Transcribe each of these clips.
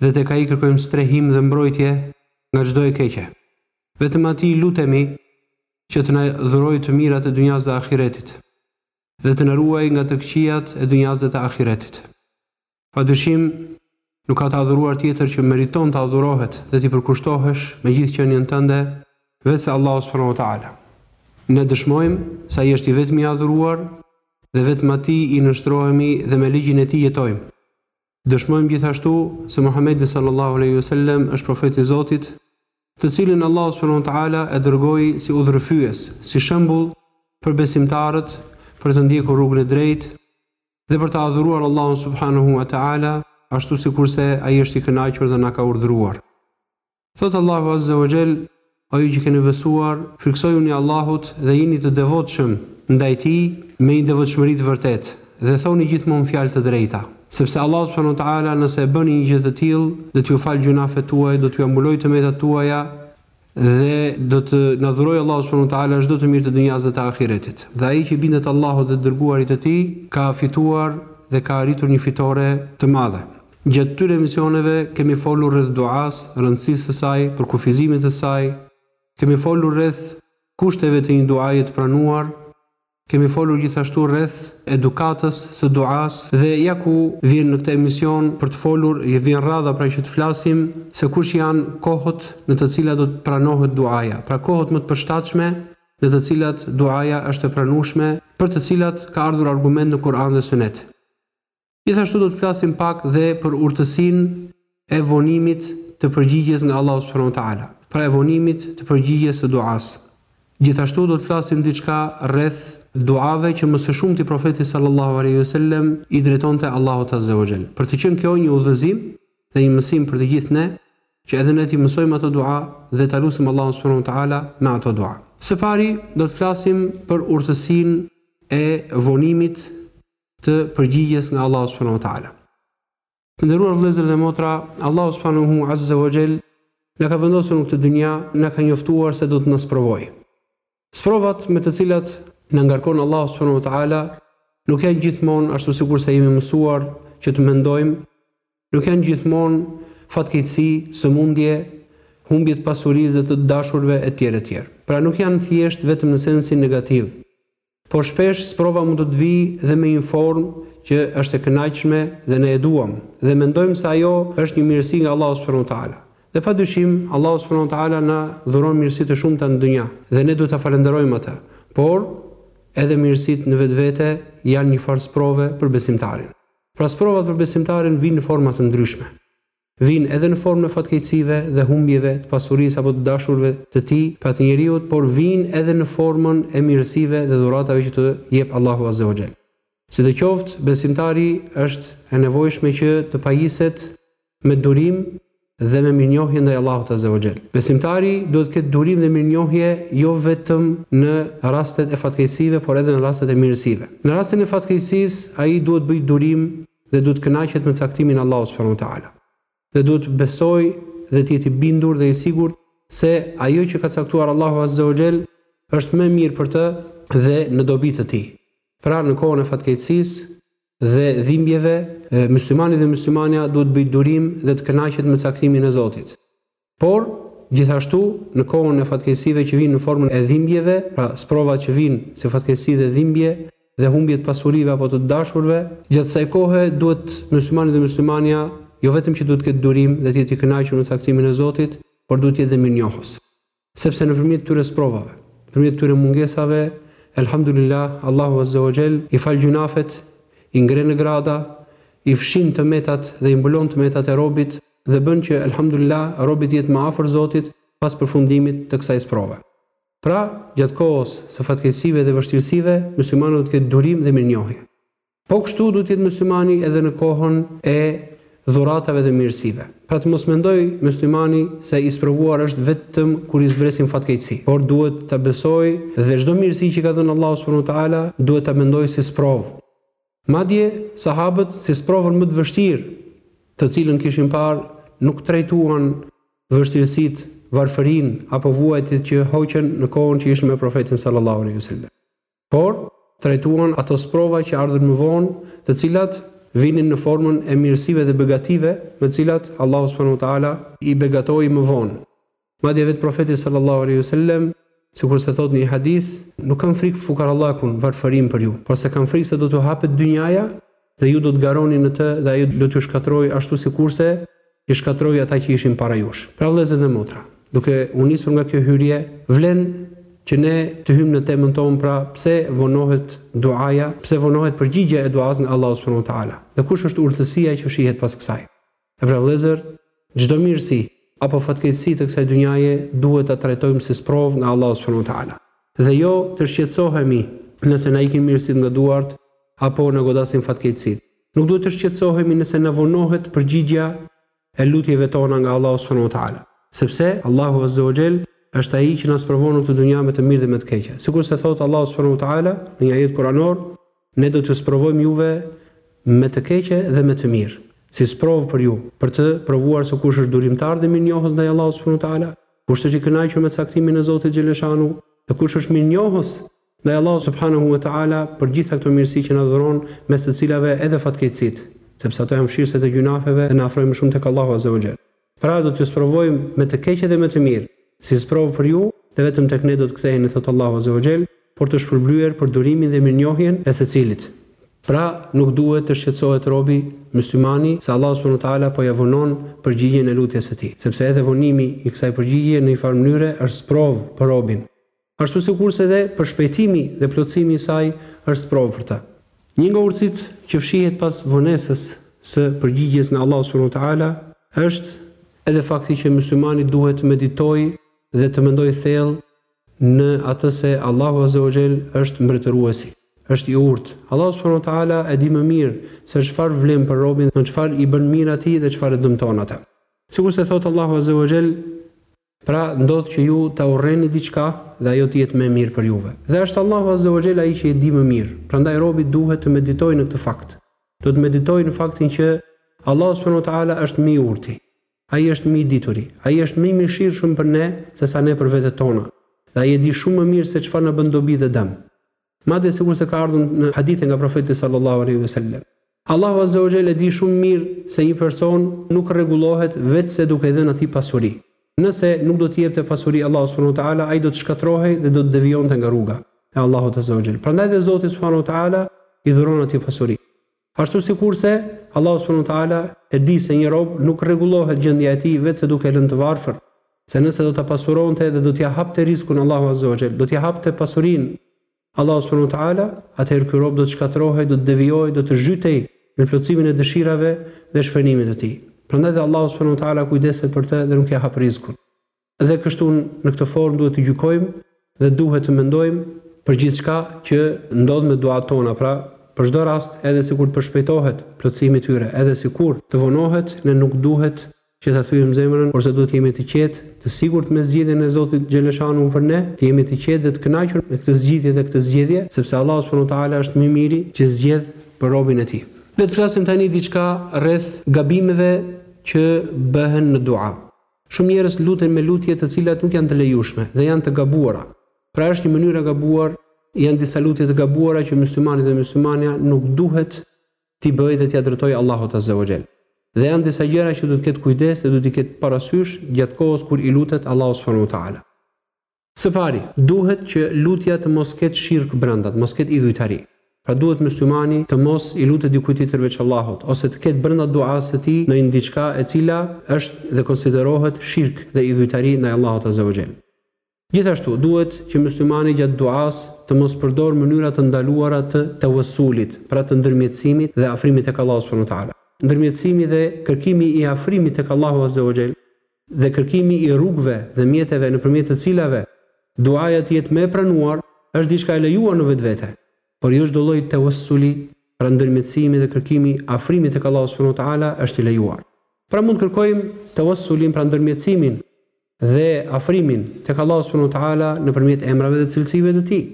dhe tek Ai kërkojmë strehim dhe mbrojtje nga çdo e keqe. Vetëm Atij i lutemi që të na dhurojë të mirat e dynjasë dhe ahiretit dhe të na ruajë nga të këqijat e dynjasë dhe të ahiretit. Padyshim, nuk ka të adhuruar tjetër që meriton të adhurohet dhe t'i përkushtohesh me gjithë qenien tënde, veçse Allahu subhanahu wa ta'ala. Ne dëshmojmë se Ai është i vetmi i adhuruar dhe vetëm Atij i nënshtrohemi dhe me ligjin e Tij jetojmë. Dëshmojmë gjithashtu se Muhamedi sallallahu alejhi ve sellem është profeti i Zotit, të cilin Allahu subhanahu wa ta'ala e dërgoi si udhërrëfyes, si shembull për besimtarët për të ndjekur rrugën e drejtë dhe për të adhuruar Allahun subhanahu wa ta'ala ashtu sikurse Ai është i kënaqur dhe na ka urdhëruar. Thotë Allahu azze wa xhel, O ju që keni besuar, frikësojuni Allahut dhe jini të devotshëm ndaj Tij me një devotshmëri të vërtetë, dhe thoni gjithmonë fjalë të drejta. Sepse Allahu subhanahu wa ta'ala nëse e bëni një gjë të tillë, do t'ju falë gjynahet tuaja, do t'jua mbulojë të metat tuaja dhe do të na dhurojë Allahu subhanahu wa ta'ala çdo të mirë të dynjasë dhe të ahiretit. Dhe ai që i bindet Allahut dhe të Dërguarit të Tij ka fituar dhe ka arritur një fitore të madhe. Gjatë këtyre emisioneve kemi folur rreth duasë, rëndësisë së saj, përkufizimit të saj, kemi folur rreth kushteve të një duaje të pranuar, kemi folur gjithashtu rreth edukatës së duasë dhe ja ku vjen në këtë emision për të folur, i vjen radha pra që të flasim se kush janë kohët në të cilat do të pranohet duaja, pra kohët më të përshtatshme në të cilat duaja është e pranueshme, për të cilat ka ardhur argument në Kur'an dhe Sunet. Gjithashtu do të flasim pak dhe për urtësinë e vonimit të përgjigjes nga Allahu subhanahu wa taala, pra e vonimit të përgjigjes së duasë. Gjithashtu do të flasim diçka rreth duave që më së shumti Profeti sallallahu alejhi ve sellem i drejtonte Allahut azze wa xhel. Për të qenë kjo një udhëzim dhe një mësim për të gjithë ne, që edhe ne t'i mësojmë ato dua dhe ta lusim Allahun subhanahu wa taala me ato dua. Së pari do të flasim për urtësinë e vonimit të përgjigjes nga Allahu subhanahu wa taala. Të nderuar vëllezër dhe motra, Allahu subhanahu azza wa jall na ka vendosur në këtë dynja, na ka njoftuar se do të na sprovojë. Sprovat me të cilat na ngarkon Allahu subhanahu wa taala nuk janë gjithmonë ashtu sikurse jemi mësuar që të mendojmë, nuk janë gjithmonë fatkeqësi, sëmundje, humbje të pasurisë dhe të dashurve etj etj. Pra nuk janë thjesht vetëm në sensin negativ, Por shpesh sprova mund të të vijë dhe me një formë që është e kënaqshme dhe ne e duam dhe mendojmë se ajo është një mirësi nga Allahu subhanahu wa ta'ala. Dhe pa dyshim, Allahu subhanahu wa ta'ala na dhuron mirësi të shumta në dynja dhe ne duhet ta falënderojmë atë. Por, edhe mirësitë në vetvete janë një farë sprove për besimtarin. Pra sprovat për besimtarin vijnë në forma të ndryshme. Vijnë edhe në formën e fatkeqësive dhe humbjeve të pasurisë apo të dashurëve të tij, pra të njeriut, por vijnë edhe në formën e mirësive dhe dhuratave që të jep Allahu azze wa xhell. Sido qoftë, besimtari është e nevojshme që të pajiset me durim dhe me mirënjohje ndaj Allahut azze wa xhell. Besimtari duhet të ketë durim dhe mirënjohje jo vetëm në rastet e fatkeqësive, por edhe në rastet e mirësive. Në rastin e fatkeqësisë, ai duhet të bëjë durim dhe duhet të kënaqet me caktimin e Allahut subhanahu wa ta'ala dhe duhet të besojë dhe të jetë i bindur dhe i sigurt se ajo që ka caktuar Allahu azza wa jall është më e mirë për të dhe në dobi të tij. Pra në kohën e fatkeqësisë dhe dhimbjeve, myslimani dhe myslimania duhet të bëjë durim dhe të kënaqet me caktimin e Zotit. Por, gjithashtu, në kohën e fatkeqësive që vijnë në formën e dhimbjeve, pra sprova që vijnë si fatkeqësi dhe dhimbje, dhe humbje të pasurive apo të dashurve, gjatë kësaj kohe duhet myslimani dhe myslimania jo vetëm që duhet të ketë durim dhe të jetë i kënaqur me caktimin e Zotit, por duhet të jetë dhe mirënjohës. Sepse nëpërmjet këtyre sprovave, nëpërmjet këtyre mungesave, Elhamdulilah, Allahu Azze o Xhel i fal gjynafet, i ngre në grada, i fshin të metat dhe i mbulon të metat e robit, dhe bën që Elhamdulillah robi të jetë më afër Zotit pas përfundimit të kësaj sprove. Pra, gjatë kohës së fatkeqësive dhe vështirësive, myslimani do të ketë durim dhe mirënjohje. Po kështu duhet të jetë myslimani edhe në kohën e dhuratave dhe mirësive. Pra të mos mendojë myslimani se i sprovuar është vetëm kur i zbresin fatkeqësi, por duhet ta besojë dhe çdo mirësi që i ka dhënë Allahu subhanahu wa ta'ala duhet ta mendojë si sprovë, Madje, sahabët si sprovën më të vështirë të cilën kishin parë, nuk trajtuan vështirësitë, varfërinë apo vuajtjet që hoqën në kohën që ishin me Profetin sallallahu alejhi ve sellem. Por, trajtuan ato sprova që ardhën më vonë, të cilat vinin në formën e mirësive dhe begative, me të cilat Allahu subhanahu wa ta'ala i begatoi më vonë. Madje vetë Profeti sallallahu alejhi ve sellem, sikurse thotë në një hadith, Nuk kam frikë fukarallakun, varfërinë, për ju, porse kam frikë se do t'ju hapet dynjaja dhe ju do të garoni në të dhe ajo do t'ju shkatërrojë ashtu sikurse i shkatërroi ata që ishin para jush. Pra vëllezër dhe motra, duke u nisur nga kjo hyrje, vlen që ne të hyjmë në temën tonë, pra pse vonohet duaja, pse vonohet përgjigjja e duasë nga Allahu subhanahu wa taala dhe kush është urtësia që shihet pas kësaj. E pra vëllezër, çdo mirësi apo fatkeqësi të kësaj dynjaje duhet ta trajtojmë si sprovë nga Allahu subhanahu wa ta'ala dhe jo të shqetësohemi nëse na ikin mirësitë nga duart apo na godasin fatkeqësitë. Nuk duhet të shqetësohemi nëse na vonohet përgjigja e lutjeve tona nga Allahu subhanahu wa ta'ala, sepse Allahu azze wa xhell është Ai që na sprovon në këtë dynja me të mirë dhe me të keqe. Sikurse thotë Allahu subhanahu wa ta'ala në një ajet kuranor, Ne do t'ju sprovojmë juve me të keqe dhe me të mirë, si sprovë për ju, për të provuar se kush është durimtar dhe mirënjohës ndaj Allahut subhanahu wa ta'ala, kush është i kënaqur me caktimin e Zotit xhelle shanu, dhe kush është mirënjohës ndaj Allahut subhanahu wa ta'ala për gjitha këto mirësi që na dhuron, mes të cilave edhe fatkeqësitë, sepse ato janë fshirëse të gjynafeve dhe na afrojnë më shumë tek Allahu azza wa xhell. Pra, do t'ju sprovojmë me të keqe dhe me të mirë, si sprovë për ju, dhe vetëm tek Ne do të ktheheni, thotë Allahu azze wa xhel, për të shpërblyer për durimin dhe mirënjohjen e secilit. Pra, nuk duhet të shqetësohet robi, myslimani, se Allahu subhanu wa ta'ala po ia vonon përgjigjen e lutjes së tij, sepse edhe vonimi i kësaj përgjigjeje në një farë mënyre është sprovë për robin. ashtu sikurse edhe përshpejtimi dhe plotësimi i saj është sprovë për të. Një nga urtësitë që fshihet pas vonesës së përgjigjes nga Allahu subhanahu wa ta'ala është edhe fakti që myslimani duhet të meditojë dhe të mendojë thellë në atë se Allahu azze wa xhell është Mbretëruesi, është i urtë. Allahu subhanahu wa ta'ala e di më mirë se çfarë vlen për robin dhe çfarë i bën mirë atij dhe çfarë e dëmton atë. Sikurse thotë Allahu azze wa xhell, Pra, ndodh që ju ta urreni diçka dhe ajo të jetë më e mirë për juve. Dhe është Allahu azze wa xhel ai që e di më mirë. Prandaj robi duhet të meditojë në këtë fakt. Duhet të meditojë në faktin që Allahu subhanahu wa taala është më i urti. Ai është më i dituri. Ai është më i mëshirshëm për ne sesa ne për vetet tona. Dhe ai e di shumë më mirë se çfarë na bën dobi dhe dëm. Madje sikurse ka ardhur në hadithe nga Profeti sallallahu alejhi ve sellem. Allahu azze wa xhel e di shumë mirë se një person nuk rregullohet veçse duke i dhënë atij pasuri. Nëse nuk do t'i jepte pasuri Allahu subhanahu wa ta'ala ai do të shkatërrohej dhe do të devijonte nga rruga e Allahut azze wa xhel. Prandaj dhe Zoti subhanahu wa ta'ala i dhuron atij pasuri. Ashtu sikurse Allahu subhanahu wa taala e di se një rob nuk rregullohet gjendja e tij veçse duke e lënë të varfër, se nëse do ta pasuronte dhe do t'ia hapte rizkun Allahu azza wa xhel, do t'ia hapte pasurinë Allahu subhanahu wa taala, atëherë ky rob do të shkatërrohej, do të devijohej, do të zhytej në plotësimin e dëshirave dhe shfrenimit të tij. Prandaj dhe Allahu subhanahu wa taala kujdeset për të dhe nuk ia hap rizkun. Dhe kështu në këtë formë duhet të gjykojmë dhe duhet të mendojmë për gjithçka që ndodh me duatë tona, pra për çdo rast edhe sikur të përshpejtohet plotësimi i tyre, edhe sikur të vonohet ne nuk duhet që ta thyejmë zemrën por se duhet të jemi të qetë, të sigurt me zgjidhjen e Zotit xheleshanuhu për ne, të jemi të qetë dhe të kënaqur me këtë zgjidhje dhe këtë zgjedhje, sepse Allahu subhanu wa ta'ala është më i miri që zgjedh për robin e tij. Le të flasim tani diçka rreth gabimeve që bëhen në dua. Shumë njerëz luten me lutje të cilat nuk janë të lejushme dhe janë të gabuara. Pra është një mënyrë e gabuar, janë disa lutje të gabuara që myslimani dhe myslimanja nuk duhet t'i bëjë dhe t'ia drejtojë Allahut azze wa xhel. Dhe janë disa gjëra që duhet të ketë kujdes dhe duhet t'i ketë parasysh gjatë kohës kur i lutet Allahut subhanu wa ta'ala. Së pari, duhet që lutja të mos ketë shirk brenda, të mos ketë idhujtari. Pra duhet myslimani të mos i lutet dikujt tjetër veç Allahut, ose të ketë brenda duasë së tij ndonjë diçka e cila është dhe konsiderohet shirk dhe idhujtari ndaj Allahut azze o xhel. Gjithashtu, duhet që myslimani gjatë duasë të mos përdorë mënyra të ndaluara të tewessulit, pra të ndërmjetësimit dhe afrimit tek Allahu subhanahu wa ta'ala. Ndërmjetësimi dhe kërkimi i afrimit tek Allahu azze o xhel, dhe kërkimi i rrugëve dhe mjeteve nëpërmjet të cilave duaja të jetë më e pranuar është diçka e lejuar në vetvete, por jo çdo lloj tawassuli, pra ndërmjetësimi dhe kërkimi i afrimit tek Allahu subhanahu wa ta'ala, është i lejuar. Pra mund të kërkojmë tawassulin, pra ndërmjetësimin dhe afrimin, tek Allahu subhanahu wa ta'ala nëpërmjet emrave dhe cilësive të Tij.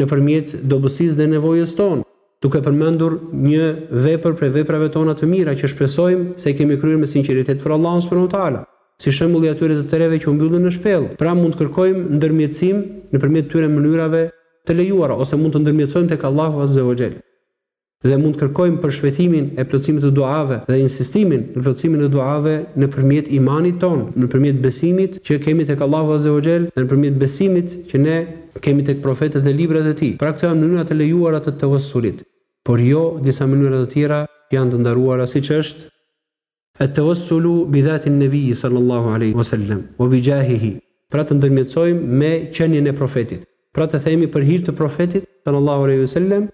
nëpërmjet dobësisë dhe nevojës tonë, duke përmendur një vepër prej veprave tona të mira që shpresojmë se e kemi kryer me sinqeritet për Allahun subhanahu wa ta'ala, si shembulli i atyre të treve që u mbyllën në shpellë, pra mund të kërkojmë ndërmjetësim nëpërmjet këtyre mënyrave të lejuara ose mund të ndërmjetësojmë tek Allahu azze wa xhel. dhe mund të kërkojmë përshpejtimin e plotësimit të duave dhe insistimin në plotësimin e duave nëpërmjet imanit tonë, nëpërmjet besimit që kemi tek Allahu azze wa xhell dhe nëpërmjet besimit që ne kemi tek profetët dhe librat e tij. Pra këto janë mënyra të lejuara të tevessulit, por jo disa mënyra të tjera që janë të ndaluara siç është, At-tawassulu bi dhati an-nabiy sallallahu alejhi wa sallam wa bi xhahihi, pra të ndërmjetësojmë me qenien e Profetit, pra të themi për hir të Profetit, sallallahu alejhi wa sallam,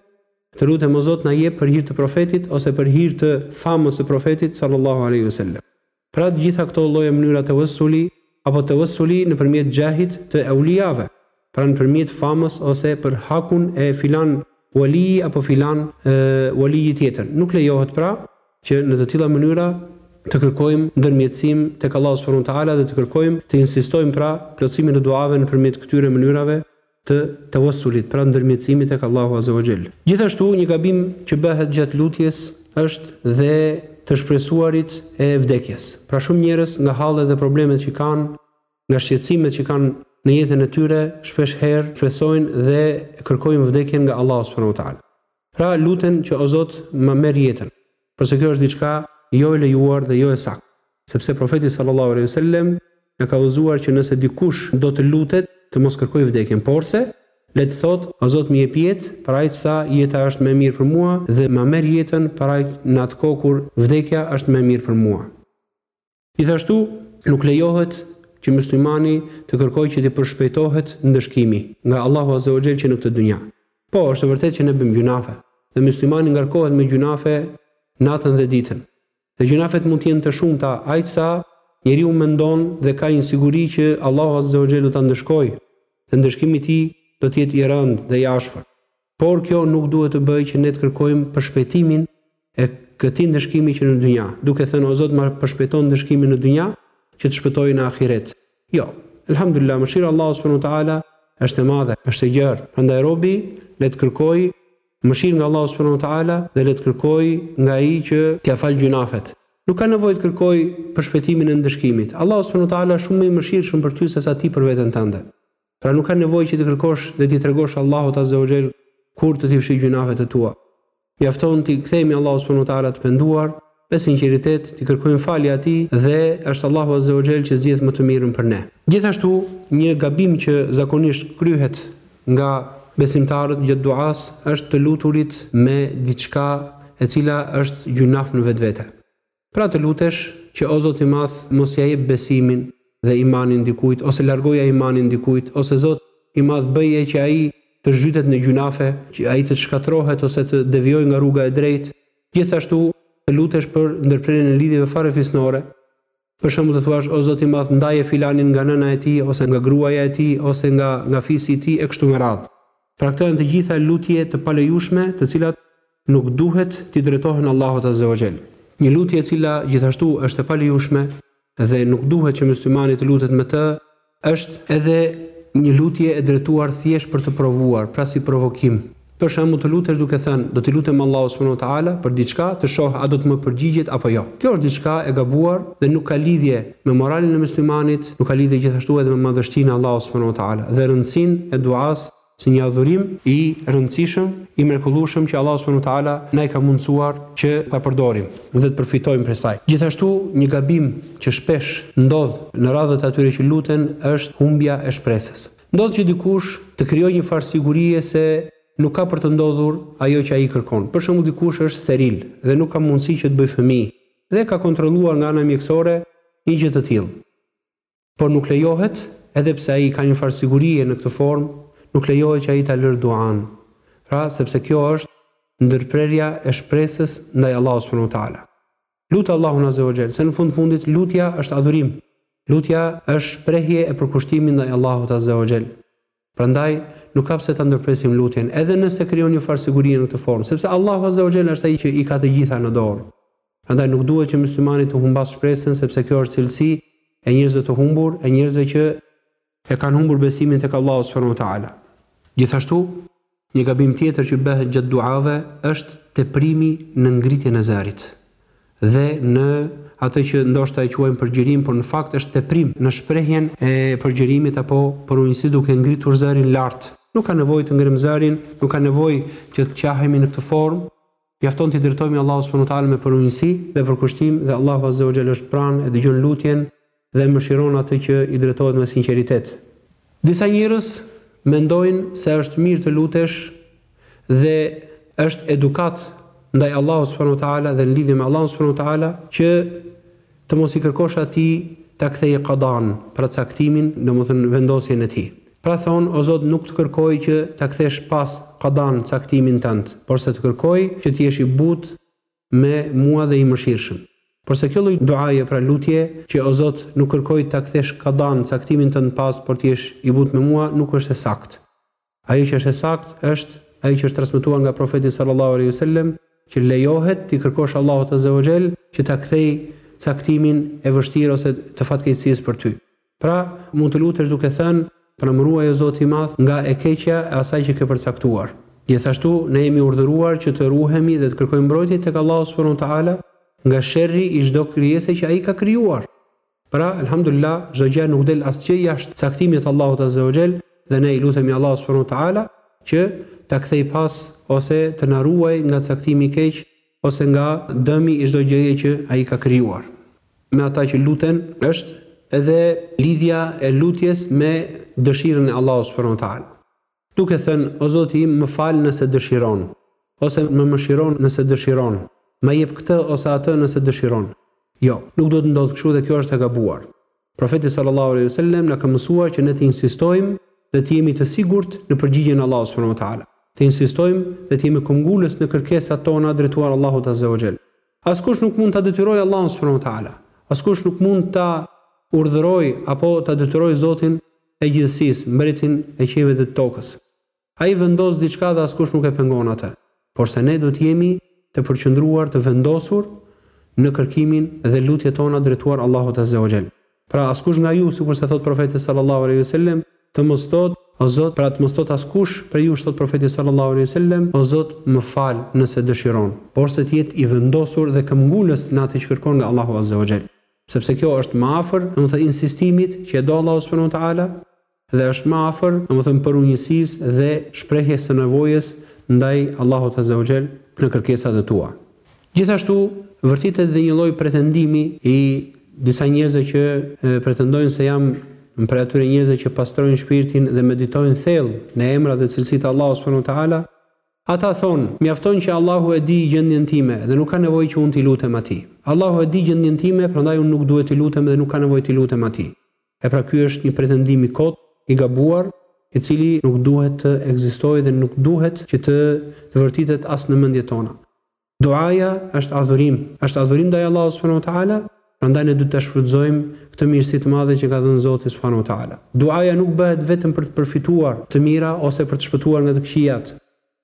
Të lutem o Zot na jep për hir të Profetit ose për hir të famës së Profetit, sallallahu alejhi wa sallam. Pra të gjitha këto lloje mënyra tawassuli apo tawassuli nëpërmjet xhahit të eulijave. pra nëpërmjet famës ose për hakun e filan waliji apo filan waliji tjetër, nuk lejohet pra që në të tilla mënyra të kërkojmë ndërmjetësim tek Allahu subhanahu wa ta'ala dhe të kërkojmë, të insistojmë pra plotësimin e duave nëpërmjet këtyre mënyrave të tawassulit, pra ndërmjetësimit tek Allahu azza wa jall. Gjithashtu një gabim që bëhet gjatë lutjes është dhe të shpresuarit e vdekjes. Pra shumë njerëz nga hallet dhe problemet që kanë, Nga shqetësimet që kanë në jetën e tyre, shpesh herë shpresojnë dhe kërkojnë vdekjen nga Allahu subhanahu wa ta'ala. Pra, luten që o Zot, ma merr jetën. Porse kjo është diçka jo e lejuar dhe jo e saktë, sepse Profeti sallallahu alejhi ve sellem na ka udhëzuar që nëse dikush do të lutet, të mos kërkojë vdekjen, porse le të thotë, o Zot, më jep jetë, për aq sa jeta është më e mirë për mua dhe ma merr jetën, për aq në atë kohë kur vdekja është më e mirë për mua. Gjithashtu, nuk lejohet që muslimani të kërkojë që t'i përshpejtohet ndëshkimi nga Allahu azze ue xhel që në këtë dynja. Po, është e vërtetë që ne bëjmë gjynafe, dhe muslimani ngarkohet me gjynafe natën dhe ditën. Dhe gjynafet mund të jenë të shumta aq sa njeriu mendon dhe ka një siguri që Allahu azze ue xhel do ta ndëshkojë dhe ndëshkimi i tij do të jetë i rëndë dhe i ashpër. Por kjo nuk duhet të bëjë që ne të kërkojmë përshpejtimin e këtij ndëshkimi që në dynja, duke thënë o Zot ma përshpejto ndëshkimin në dynja që të shpëtoj në ahiret. Jo. Elhamdulillah, mëshira e Allahut subhanahu wa ta'ala është e madhe, është e gjerë, prandaj robi le të kërkojë mëshirë nga Allahu subhanahu wa ta'ala dhe le të kërkojë nga Ai që t'ia falë gjynafet. Nuk ka nevojë të kërkojë përshpejtimin e ndëshkimit. Allahu subhanahu wa ta'ala është shumë më i mëshirshëm për ty sesa ti për veten tënde. Pra nuk ka nevojë që të kërkosh dhe t'i tregosh Allahut Azze o Xhel kur të t'i fshijë gjynafet e tua. Mjafton t'i kthehemi Allahut Subhanu Teala të penduar, me sinqeritet, t'i kërkojmë falje Atij dhe është Allahu Azze o Xhel që zgjedh më të mirën për ne. Gjithashtu, një gabim që zakonisht kryhet nga besimtarët gjatë duasë është të luturit me diçka e cila është gjynaf në vetvete. Pra të lutesh që o Zot i madh mos ia jep besimin dhe imanin dikujt ose largoja imanin dikujt ose Zot i madh bëje që ai të zhytet në gjynafe që ai të shkatërrohet ose të devijojë nga rruga e drejtë gjithashtu të lutesh për ndërprerjen e lidhjeve farefisnore për shembull të thuash o Zot i madh ndaje filanin nga nëna e tij ose nga gruaja e tij ose nga nga fisi i tij e kështu me radhë pra këto janë të gjitha lutje të palejushme të cilat Nuk duhet t'i drejtohen Allahut azze wa xhel. Një lutje e cila gjithashtu është e palejushme dhe nuk duhet që myslimani të lutet me të është edhe një lutje e drejtuar thjesht për të provuar, pra si provokim. Për shembull të lutesh duke thënë, do t'i lutem Allahut subhanahu wa ta'ala për diçka të shoh a do të më përgjigjet apo jo. Kjo është diçka e gabuar dhe nuk ka lidhje me moralin e myslimanit, nuk ka lidhje gjithashtu edhe me madhështinë e Allahut subhanahu wa ta'ala dhe rëndësinë e duasë, si një adhurim i rëndësishëm, i mrekullueshëm që Allahu subhanahu wa ta'ala na i ka mundësuar që ta përdorim dhe të përfitojmë prej saj. Gjithashtu, një gabim që shpesh ndodh në radhët e atyre që luten është humbja e shpresës. Ndodh që dikush të krijojë një farë sigurie se nuk ka për të ndodhur ajo që ai kërkon. Për shembull, dikush është steril dhe nuk ka mundësi që të bëjë fëmijë dhe ka kontrolluar nga ana mjekësore një gjë të tillë. Por nuk lejohet, edhe pse ai ka një farë sigurie në këtë formë, nuk lejohet që ai ta lërë duanë, pra sepse kjo është ndërprerja e shpresës ndaj Allahut subhanehu ve teala. Lut Allahun azze o xhel, se në fund fundit lutja është adhurim, lutja është shprehje e përkushtimit ndaj Allahut azze o xhel. Prandaj, nuk ka pse ta ndërpresim lutjen, edhe nëse krijon një farë sigurie në këtë formë, sepse Allahu azza wa jall është Ai që i ka të gjitha në dorë. Prandaj nuk duhet që myslimani të humbasë shpresën, sepse kjo është cilësi e njerëzve të humbur, e njerëzve që e kanë humbur besimin tek Allahu subhanahu wa ta'ala. Gjithashtu, Një gabim tjetër që bëhet gjatë duave është teprimi në ngritjen e zërit dhe në atë që ndoshta e quajmë përgjërim, por në fakt është teprim në shprehjen e përgjërimit apo përunjësi duke ngritur zërin lart. Nuk ka nevojë të ngrimë zërin, nuk ka nevojë që të qahemi në këtë formë. Mjafton t'i drejtohemi Allahut subhanu teala me përunjësi dhe përkushtim dhe Allahu azze ue xhel është pranë e dëgjon lutjen dhe mëshiron atë që i drejtohet me sinqeritet. Disa njerëz mendojnë se është mirë të lutesh dhe është edukatë ndaj Allahut subhanu teala dhe në lidhje me Allahun subhanu teala që Të mos i kërkosh atij ta kthejë kadanë, pra caktimin, domethënë vendosjen e tij. Pra thonë, O Zot, nuk të kërkoj që ta kthesh pas kadanë, caktimin tënd, porse të kërkoj që të jesh i butë me mua dhe i mëshirshëm. Porse kjo lloj duaje, pra lutje, që O Zot, nuk kërkoj ta kthesh kadanë, caktimin tënd pas, por të jesh i butë me mua, nuk është e saktë. Ajo që është e saktë është ajo që është transmetuar nga Profeti sallallahu alejhi ve sellem, që lejohet t'i kërkosh Allahut azze ue xhel që ta kthejë caktimin e vështirë ose të fatkeqësisë për ty. Pra, mund të lutesh duke thënë, Pra më ruaj o Zoti i Madh nga e keqja e asaj që ke përcaktuar. Gjithashtu, ne jemi urdhëruar që të ruhemi dhe të kërkojmë mbrojtje tek Allahu subhanahu wa ta'ala nga sherri i çdo krijese që Ai ka krijuar. Pra, Elhamdulillah, çdo gjë nuk del asgjë jashtë caktimit të Allahut Azza wa Jell dhe ne i lutemi Allahut Subhanu wa Ta'ala që ta kthejë pas ose të na ruajë nga caktimi i keq ose nga dëmi i çdo gjëje që Ai ka krijuar. Me ata që luten është edhe lidhja e lutjes me dëshirën e Allahut Subhanu wa Ta'ala. Duke thënë, O Zoti im, më fal nëse dëshiron, ose më mëshiro nëse dëshiron, ma jep këtë ose atë nëse dëshiron. Jo, nuk duhet të ndodhë kështu dhe kjo është e gabuar. Profeti sallallahu alejhi ve sellem na ka mësuar që ne të insistojmë dhe të jemi të sigurt në përgjigjen e Allahut subhanahu ve teala, të insistojmë dhe të jemi këmbëngulës në kërkesat tona drejtuar Allahut azze wa xhel. Askush nuk mund ta detyrojë Allahun subhanahu ve teala, askush nuk mund ta urdhërojë apo ta detyrojë Zotin e gjithësisë, mbretin e qiejve dhe të tokës. Ai vendos diçka dhe askush nuk e pengon atë. Porse ne duhet të jemi të përqendruar, të vendosur në kërkimin dhe lutjet tona drejtuar Allahut azze ue xhel. Pra askush nga ju, sikurse thotë Profeti sallallahu alejhi ve sellem, të mos thotë, O Zot, pra të mos thotë askush prej jush thotë Profeti sallallahu alejhi ve sellem, O Zot, më fal, nëse dëshiron. Porse të jetë i vendosur dhe këmbëngulës në atë që kërkon nga Allahu azze ue xhel. Sepse kjo është më afër, domethënë insistimit, që e do Allahu subhanahu wa ta'ala, dhe është më afër, domethënë përunjësisë dhe shprehjes së nevojës ndaj Allahut azza wa xhel në kërkesat e tua. Gjithashtu, vërtitet dhe një lloj pretendimi i disa njerëzve që pretendojnë se jam prej atyre njerëzve që pastrojnë shpirtin dhe meditojnë thellë në emrat dhe cilësitë e Allahut subhanahu wa ta'ala, Ata thonë, Mjafton që Allahu e di gjendjen time dhe nuk ka nevojë që unë t'i lutem Atij. Allahu e di gjendjen time, prandaj unë nuk duhet t'i lutem dhe nuk ka nevojë t'i lutem Atij. E pra ky është një pretendim i kotë, i gabuar, i cili nuk duhet të ekzistojë dhe nuk duhet që të të vërtitet as në mendjet tona. Duaja është adhurim, është adhurim ndaj Allahut subhanahu wa ta'ala, prandaj ne duhet ta shfrytëzojmë këtë mirësi të madhe që ka dhënë Zoti subhanahu wa ta'ala. Duaja nuk bëhet vetëm për të përfituar të mira ose për të shpëtuar nga të këqijat,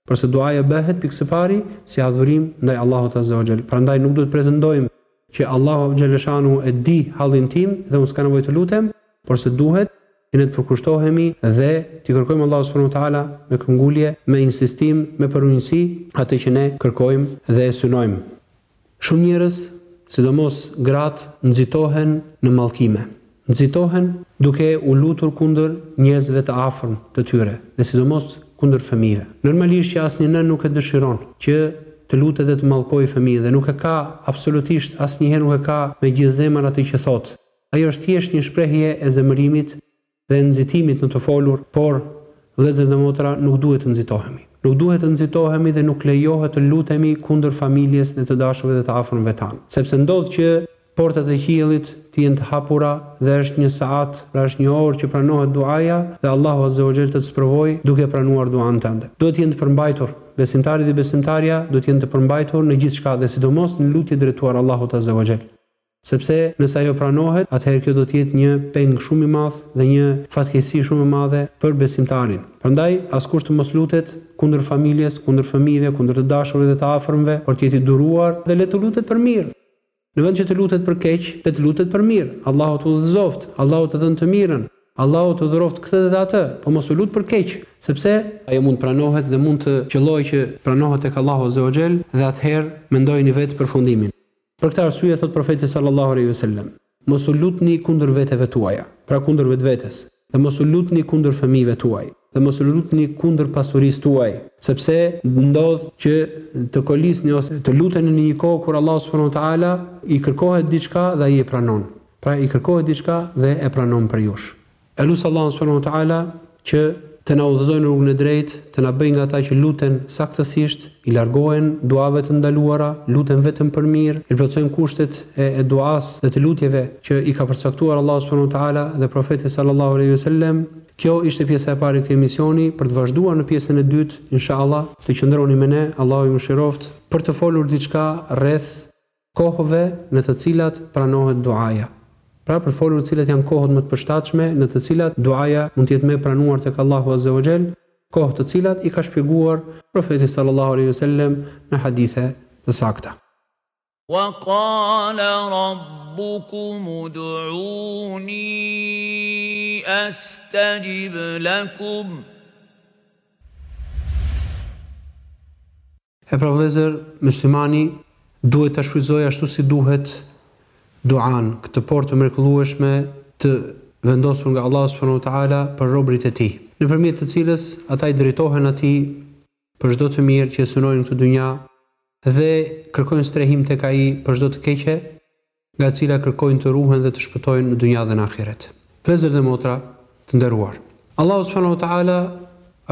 porse duaja bëhet pikësëpari si adhurim ndaj Allahut azza wa xhel. Prandaj nuk duhet të pretendojmë që Allahu xhelleshanuhu e di hallin tim dhe unë s'ka nevojë të lutem, porse duhet që ne të përkushtohemi dhe t'i kërkojmë Allahut subhanahu wa ta'ala me këmbëngulje, me insistim, me përunjësi atë që ne kërkojmë dhe e synojmë. Shumë njerëz, sidomos gratë, nxitohen në mallkime. Nxitohen duke u lutur kundër njerëzve të afërm të tyre dhe sidomos kundër fëmijëve. Normalisht që asnjë nënë nuk e dëshiron që të lutet dhe të mallkojë fëmijën dhe nuk e ka absolutisht asnjëherë nuk e ka me gjithë zemër atë që thotë, Ajo është thjesht një shprehje e zemërimit dhe e nxitimit në të folur, por, vëllezër dhe motra, nuk duhet të nxitohemi. Nuk duhet të nxitohemi dhe nuk lejohet të lutemi kundër familjes dhe të dashurve dhe të afërmve tanë. Sepse ndodh që portat e qiellit të jenë të hapura dhe është një saat, pra është një orë që pranohet duaja dhe Allahu azze wa xhel të të sprovojë duke pranuar duanë tënde. Duhet të jenë të përmbajtur, besimtari dhe besimtarja duhet të jenë të përmbajtur në gjithçka dhe sidomos në lutje drejtuar Allahut azze wa xhel. Sepse, nëse ajo pranohet, atëherë kjo do të jetë një peng shumë i madh dhe një fatkeqësi shumë e madhe për besimtarin. Prandaj, askush të mos lutet kundër familjes, kundër fëmijëve, kundër të dashurit dhe të afërmve, por të jetë i duruar dhe le të lutet për mirë. Në vend që të lutet për keq, le të lutet për mirë, Allahu të udhëzoftë, Allahu të dhëntë të mirën, Allahu të dhuroftë këtë dhe atë, po mos u lut për keq, sepse, ajo mund të pranohet dhe mund të qëllojë që pranohet tek Allahu Azza wa Xhel dhe atëherë mendojeni vetë përfundimin. Për këtë arsye thotë Profeti sallallahu alejhi ve sellem, Mos u lutni kundër veteve tuaja, pra kundër vetvetes, dhe mos u lutni kundër fëmijëve tuaj, dhe mos u lutni kundër pasurisë tuaj, sepse ndodh që të qëlloni ose të luteni në një kohë kur Allahu subhanahu wa ta'ala i kërkohet diçka dhe ai e pranon. Pra i kërkohet diçka dhe e pranon për ju. E lus Allahun subhanahu wa ta'ala që të na udhëzojë në rrugën e drejtë, të na bëjë nga ata që luten saktësisht, i largohen duave të ndaluara, luten vetëm për mirë, i plotësojnë kushtet e e duasë dhe të lutjeve që i ka përcaktuar Allahu subhanahu wa ta'ala dhe Profeti sallallahu alejhi ve sellem. Kjo ishte pjesa e parë e këtij emisioni, për të vazhduar në pjesën e dytë, insha Allah, të qëndroni me ne, Allahu ju mëshiroftë, për të folur diçka rreth, Kohëve në të cilat pranohet duaja. Pra për të folur cilat janë kohët më të përshtatshme në të cilat duaja mund të jetë më e pranuar tek Allahu azze wa xhel, kohët të cilat i ka shpjeguar Profeti sallallahu alejhi ve sellem në hadithe të sakta. Wa qala rabbukum ud'uni astajib lakum. E pra vëllezër, myslimani duhet ta shfrytëzojë ashtu si duhet duan, këtë portë të mrekullueshme të vendosur nga Allahu subhanahu wa ta'ala për robërit e Tij, nëpërmjet të cilës ata i drejtohen Atij për çdo të mirë që e synojnë në këtë dynja dhe kërkojnë strehim tek Ai për çdo të keqe, nga e cila kërkojnë të ruhen dhe të shpëtojnë në dynja dhe në ahiret. Vëllezër dhe motra të nderuar! Allahu subhanehu ve teala,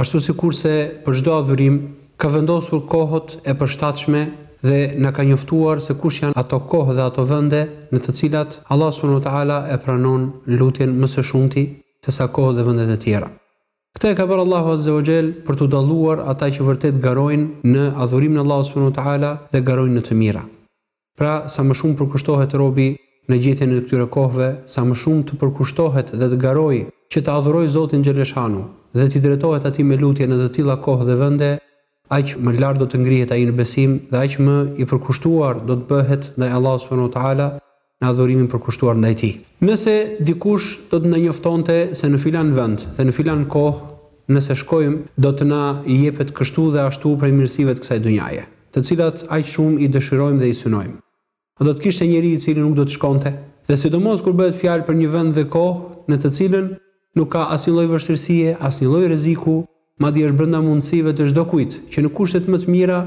ashtu sikurse për çdo adhurim, ka vendosur kohët e përshtatshme dhe na ka njoftuar se kush janë ato kohë dhe ato vende në të cilat Allahu subhanehu ve teala e pranon lutjen më se shumti sesa kohët dhe vendet e tjera. Këtë e ka bërë Allahu azze ve xhel për t'u dalluar ata që vërtet garojnë në adhurimin e Allahut subhanehu ve teala dhe garojnë në të mira. Pra, sa më shumë përkushtohet robi në gjetjen e këtyre kohëve, sa më shumë të përkushtohet dhe të garojë që të adhurojë Zotin xhel-le shanuhu dhe t'i drejtohet Atij me lutje në të tilla kohë dhe vende, aq më lart do të ngrihet ai në besim dhe aq më i përkushtuar do të bëhet ndaj Allahut subhanahu wa ta'ala në adhurimin përkushtuar ndaj Tij. Nëse dikush do të na njoftonte se në filan vend dhe në filan kohë, Nëse shkojmë, do të na jepet kështu dhe ashtu prej mirësive të kësaj dunjaje, të cilat aq shumë i dëshirojmë dhe i synojmë. A do të kishte njeri i cili nuk do të shkonte? Dhe sidomos kur bëhet fjalë për një vend dhe kohë në të cilën nuk ka asnjë lloj vështirësie, asnjë lloj rreziku, madje është brenda mundësive të çdokujt që në kushtet më të mira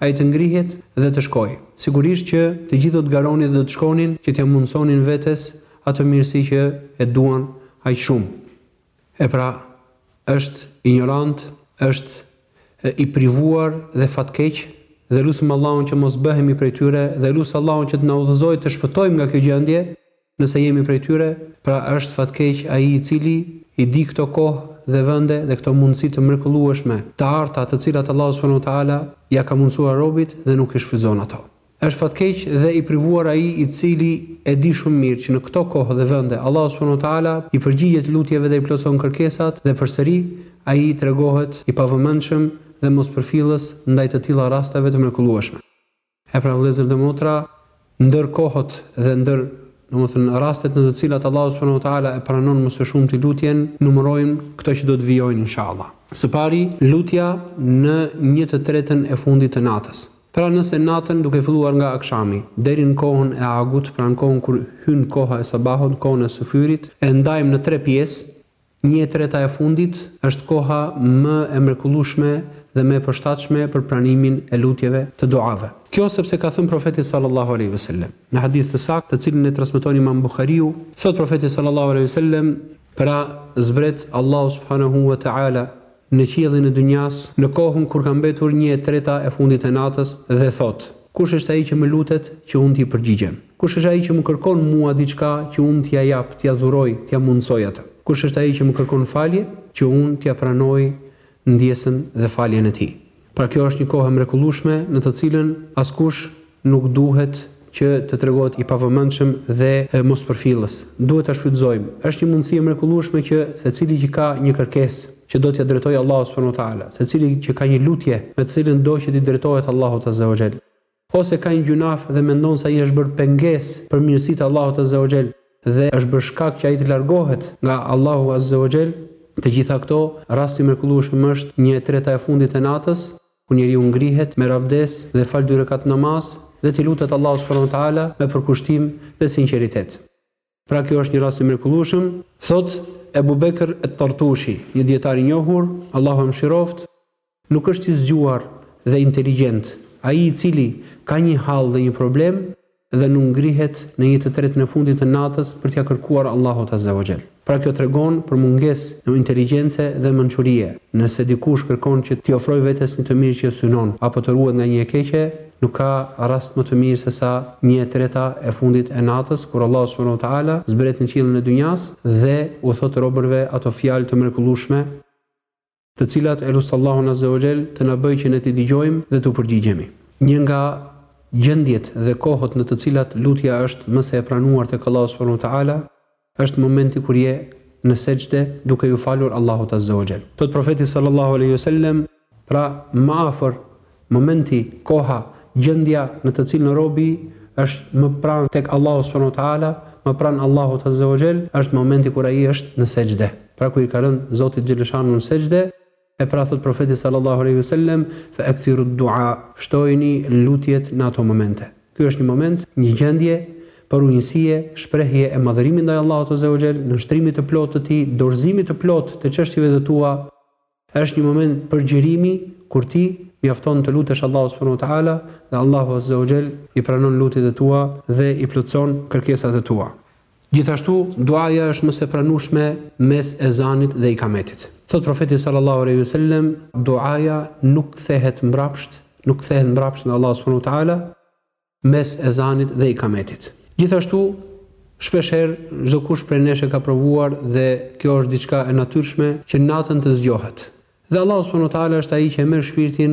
ai të ngrihet dhe të shkojë. Sigurisht që të gjithë do të garonin dhe do të shkonin që t'ia mundësonin vetes atë mirësi që e duan aq shumë. E pra, është injorant, është i privuar dhe fatkeq dhe lusim Allahun që mos bëhemi prej tyre dhe lus Allahun që të na udhëzojë të shpëtojmë nga kjo gjendje, nëse jemi prej tyre, pra është fatkeq ai i cili i di këto kohë dhe vende dhe këto mundësi të mrekullueshme, të arta të cilat Allahu subhanahu wa ta'ala ia ka mundësuar robit dhe nuk i shfrytëzon ato. Është fatkeq dhe i privuar ai i cili e di shumë mirë që në këto kohë dhe vende, Allahu subhanahu wa ta'ala i përgjigjet lutjeve dhe i plotëson kërkesat dhe përsëri ai tregohet i pavëmendshëm dhe mospërfillës ndaj të tilla rasteve të mrekullueshme. E pra, vëllezër dhe motra, ndër kohët dhe ndër, domethënë, rastet në të cilat Allahu subhanahu wa ta'ala e pranon më së shumti lutjen, numërojmë këto që do të vijojnë, insha Allah. Së pari, lutja në një të tretën e fundit të natës. Pra nëse natën duke filluar nga akshami, deri në kohën e agut, pra në kohën kur hyn koha e sabahut, kohën e sufyrit, e ndajmë në tre pjesë, një e treta e fundit është koha më e mrekullueshme dhe më e përshtatshme për pranimin e lutjeve, të duave. Kjo sepse ka thënë Profeti sallallahu alejhi ve selem, në hadith të saktë, të cilin e transmeton Imam Buhariu, thotë Profeti sallallahu alejhi ve selem, Pra zbret Allahu subhanehu wa ta'ala në qiellin e dynjasë, në kohën kur ka mbetur një e treta e fundit e natës, dhe thotë, Kush është ai që më lutet, që unë t'i përgjigjem? Kush është ai që më kërkon mua diçka, që unë t'ia jap, t'ia dhuroj, t'ia mundësoj atë? Kush është ai që më kërkon falje, që unë t'ia pranoj ndjesën dhe faljen e tij? Pra kjo është një kohë e mrekullueshme në të cilën askush nuk duhet që të tregohet i pavëmendshëm dhe mospërfillës. Duhet ta shfrytëzojmë. Është një mundësi e mrekullueshme që secili që ka një kërkesë që do t'ia drejtojë Allahut subhanahu wa ta'ala, secili që ka një lutje me të cilën do që t'i drejtohet Allahut azza wa jall, Ose ka një gjynaf dhe mendon se ai është bërë pengesë për mirësitë e Allahut azze o xhel dhe është bërë shkak që ai të largohet nga Allahu azze o xhel, të gjitha këto, rasti i mrekullueshëm është një e treta e fundit e natës, kur njeriu ngrihet, merr abdes dhe fal dy rekat namaz dhe t'i lutet Allahut subhanahu wa ta'ala me përkushtim dhe sinqeritet. Pra kjo është një rast i mrekullueshëm, thotë Ebu Bekr et-Tartushi, një dijetar i njohur, Allahu e mëshiroftë, Nuk është i zgjuar dhe inteligjent ai i cili ka një hall dhe një problem dhe nuk ngrihet në një të tretën e fundit të natës për t'ia kërkuar Allahut azza wa jall. Pra kjo tregon për mungesë inteligjence dhe mençurie. Nëse dikush kërkon që t'i ofrojë vetes një të mirë që synon apo të ruhet nga një e keqe, Nuk ka rast më të mirë se sa një e treta e fundit e natës, kur Allahu subhanehu ve teala zbret në qiellin e dynjasë dhe u thotë robërve ato fjalë të mrekullueshme, të cilat e lus Allahun azze o xhel të na bëjë që ne t'i dëgjojmë dhe t'u përgjigjemi. Një nga gjendjet dhe kohët në të cilat lutja është mëse e pranuar tek Allahu subhanehu ve teala, Është momenti kur je në sexhde duke iu falur Allahut azze o xhel. Thotë Profeti sallallahu alejhi ve selem, Pra, më afër, momenti, koha, gjendja në të cilën robi është më pranë tek Allahu subhanahu wa ta'ala, më pranë Allahut azze o xhel, është momenti kur ai është në sexhde. Pra kur i ka rënë Zotit xheleshanu në sexhde, E pra thotë Profeti sallallahu alejhi ve sellem, Fe ekthirud dua, shtojini lutjet në ato momente. Ky është një moment, një gjendje, përunjësie, shprehje e madhërimit ndaj Allahut azze o xhel, nënshtrimit të plotë të Tij, dorëzimit të plotë të çështjeve të tua, është një moment përgjërimi kur ti mjafton të lutesh Allahut subhanahu ve teala dhe Allahu azze o xhel i pranon lutjet e tua dhe i plotëson kërkesat e tua. Gjithashtu, duaja është më se e pranueshme mes ezanit dhe ikametit. Thotë Profeti sallallahu alejhi ve sellem, Duaja nuk kthehet mbrapsht, nuk kthehet mbrapsht ndaj Allahut subhanehu ve teala, mes ezanit dhe ikametit. Gjithashtu, shpeshherë çdokush prej nesh e ka provuar dhe kjo është diçka e natyrshme që natën të zgjohet, Dhe Allahu subhanahu wa ta'ala është Ai që e merr shpirtin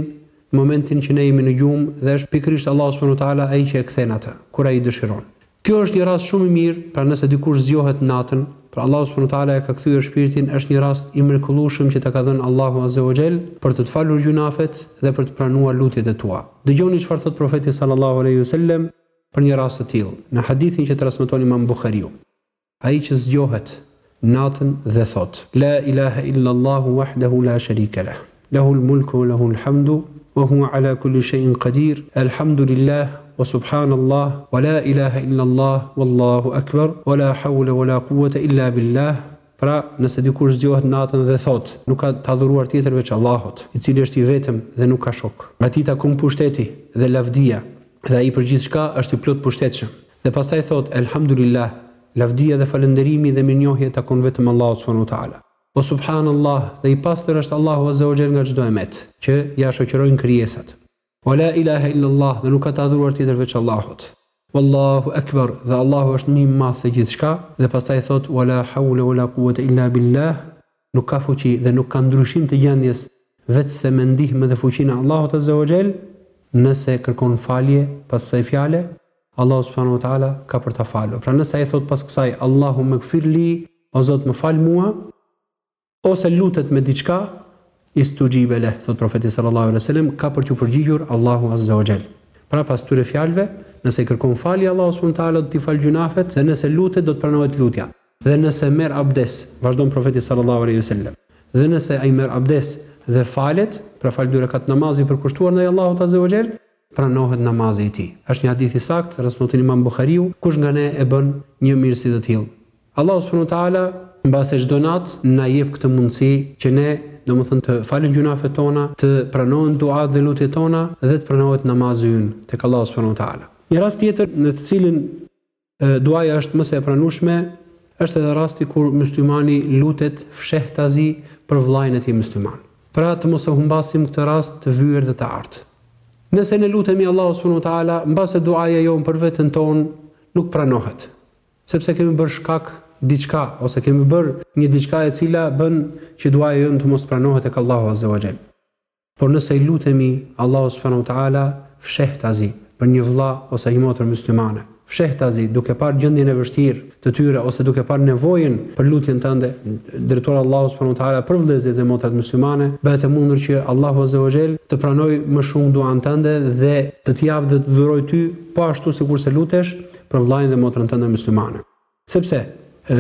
në momentin që ne jemi në gjumë dhe është pikërisht Allahu subhanahu wa ta'ala Ai që e kthen atë, kur Ai dëshiron. Kjo është një rast shumë i mirë, pra nëse dikush zgjohet natën, pra Allahu subhanahu wa ta'ala ia ka kthyer shpirtin, është një rast i mrekullueshëm që ta ka dhënë Allahu azze wa xhell për të të falur gjynafet dhe për të pranuar lutjet e tua. Dëgjoni çfarë thotë Profeti sallallahu alejhi ve sellem për një rast të tillë, në hadithin që transmeton Imam Buhariu. Ai që zgjohet natën dhe thotë, La ilahe illallahu wahdehu la sharike leh, lehul mulku wa lehul hamdu, wa huwa ala kulli shay'in qadir, Elhamdulillah, wa subhanallah, wa la ilahe illallah, wallahu akbar, wa la hawle wa la kuwwete illa billah, Pra, nëse dikush zgjohet natën dhe thotë, Nuk ka të adhuruar tjetër veç Allahut, i cili është i vetëm dhe nuk ka shok. Atij i takon pushteti dhe lavdia, dhe Ai për gjithçka është i plotpushtetshëm. Dhe pastaj thotë, Elhamdulillah, lavdia dhe falënderimi dhe mirënjohja i takon vetëm Allahut subhanahu wa ta'ala. Wa Subhanallah, dhe i pastër është Allahu azza wa jall nga çdo e metë, që ia shoqërojnë krijesat. Wa la ilahe illallah, dhe nuk ka të adhuruar tjetër veç Allahut. Wallahu Ekber, dhe Allahu është më i madh se gjithçka, dhe pastaj thotë, Wa la hawle wa la quwwete illa billah, nuk ka fuqi dhe nuk ka ndryshim të gjendjes veçse me ndihmën dhe fuqinë e Allahut azze o xhel, nëse kërkon falje pas kësaj fjale, Allahu subhanu o teala ka për ta falur. Pra nëse ai thotë pas kësaj Allahumme gfir li, o Zot më fal mua, ose lutet me diçka, istujibe leh, thotë Profeti sallallahu alejhi ve sellem, ka për t'iu përgjigjur Allahu azze o xhel. Pra pas këtyre fjalëve, nëse i kërkon falje Allahu subhanu o teala do t'i fal gjynafet dhe nëse lutet do të pranohet lutja. Dhe nëse merr abdes, vazhdon Profeti sallallahu alejhi ve sellem, dhe nëse ai merr abdes dhe falet, pra fal dy rekat namaz i përkushtuar ndaj Allahut azze wa xhel, pranohet namazi i tij. Është një hadith i saktë, transmeton Imam Buhariu, kush nga ne e bën një mirësi të tillë. Allahu subhanu wa ta'ala mbase çdo natë na jep këtë mundësi që ne, domethënë, të falen gjynafet tona, të pranohen duat dhe lutjet tona dhe të pranohet namazi ynë tek Allahu subhanu wa ta'ala. Një rast tjetër në të cilin Duaja është më se e pranueshme, është edhe rasti kur myslimani lutet fshehtazi për vëllain e tij mysliman. Pra të mos e humbasim këtë rast të vyer dhe të artë. Nëse ne lutemi Allahut subhanahu wa ta'ala, mbase duaja jonë për veten tonë nuk pranohet, sepse kemi bërë shkak diçka ose kemi bërë një diçka e cila bën që duaja jonë të mos pranohet tek Allahu azza wa jall. Por nëse i lutemi Allahut subhanahu wa ta'ala fshehtazi për një vëlla ose një motër myslimane, fshehtazi duke parë gjendjen e vështirë të tyre ose duke parë nevojën për lutjen tënde, drejtuar Allahut subhanahu wa ta'ala për vëllezërit dhe motrat myslimane, bëhet e mundur që Allahu azze wa xhel të pranojë më shumë duan tënde dhe të të japë dhe të dhurojë ty po ashtu sikurse lutesh për vëllain dhe motrën tënde myslimane. Sepse, ë,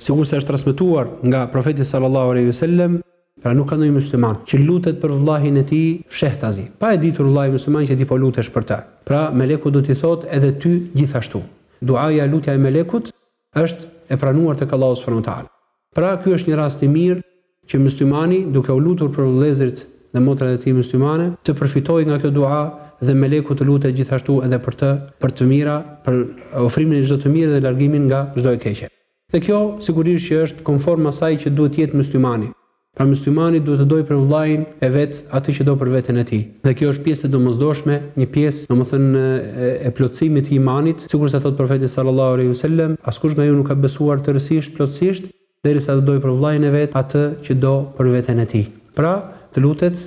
sikurse është transmetuar nga Profeti sallallahu alejhi ve sellem, pra nuk ka ndonjë musliman që lutet për vëllain e tij fshehtazi, pa e ditur vëllai musliman që ti po lutesh për të. Pra, meleku do t'i thotë edhe ty gjithashtu. Duaja, lutja e melekut është e pranuar tek Allahu subhanahu wa ta'ala. Pra ky është një rast i mirë që myslimani, duke u lutur për vëllezërit dhe motrat e tij myslimane, të përfitojë nga kjo dua dhe meleku të lutet gjithashtu edhe për të, për të mira, për ofrimin e çdo të mire dhe largimin nga çdo e keqe. Dhe kjo, sigurisht që është konform asaj që duhet të jetë myslimani. Pra myslimani duhet të dojë për vëllain e vet atë që do për veten e tij. Dhe kjo është pjesë e domosdoshme, një pjesë, domethënë, e plotësimit të imanit, Sikurse thotë Profeti sallallahu alejhi ve sellem, Askush nga ju nuk ka besuar tërësisht, plotësisht, derisa të dojë për vëllain e vet atë që do për veten e tij. Pra, të lutet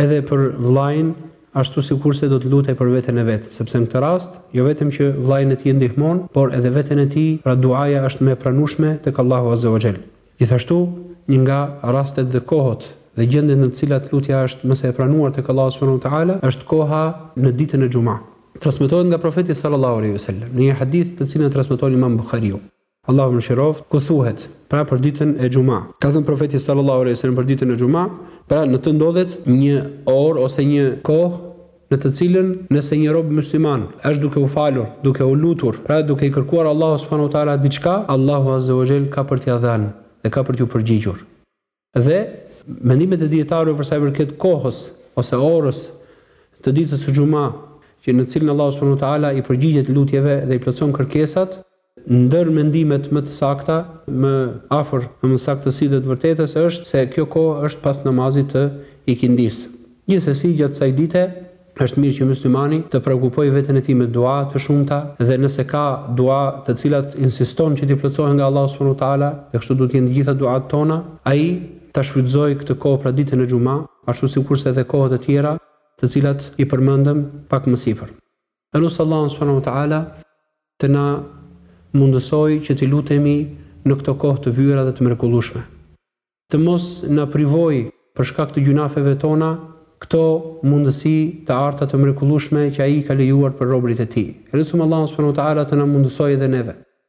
edhe për vëllain ashtu sikurse do të lutej për veten e vet, sepse në këtë rast, jo vetëm që vëllain e tij e ndihmon, por edhe veten e tij, pra duaja është më e pranueshme tek Allahu azza wa xhel. Gjithashtu, një nga rastet dhe kohët dhe gjendjet në të cilat lutja është më se e pranuar tek Allahu subhanahu wa ta'ala është koha në ditën e xhuma. Transmetohet nga Profeti sallallahu alejhi ve selem, në një hadith të cilin e transmeton Imam Buhariu, Allahu e mëshiroftë, ku thuhet, pra për ditën e xhuma, ka thënë Profeti sallallahu alejhi ve selem për ditën e xhuma, pra në të ndodhet një orë ose një kohë, në të cilën nëse një rob mysliman është duke u falur, duke u lutur, pra duke i kërkuar Allahut subhanahu wa ta'ala diçka, Allahu azze wa xhel ka për t'ia dhënë dhe ka për t'iu përgjigjur. Dhe mendimet e dijetarëve për sa i përket kohës ose orës të ditës së xhuma, që në të cilën Allahu subhanahu wa ta'ala i përgjigjet lutjeve dhe i plotëson kërkesat, Ndër mendimet më të sakta, më afër më saktësisë dhe të vërtetës, është se kjo kohë është pas namazit të ikindisë. Gjithsesi, gjatë kësaj dite, është mirë që myslimani të preokupojë veten e tij me dua të shumta dhe nëse ka dua të cilat insiston që t'i plotësohen nga Allahu subhanahu wa ta'ala, dhe kështu duhet të jenë të gjitha duat tona, ai ta shfrytëzojë këtë kohë, pra ditën e xhuma, ashtu sikurse edhe kohët e tjera, të cilat i përmendëm pak më sipër. E lus Allahun subhanahu wa ta'ala të na mundësojë që t'i lutemi në këto kohë të vyera dhe të mrekullueshme. Të mos na privojë për shkak të gjynafeve tona këto mundësi të arta të mrekullueshme që Ai i ka lejuar për robërit e Tij. E lusim Allahun subhanahu wa ta'ala të na mundësojë edhe neve.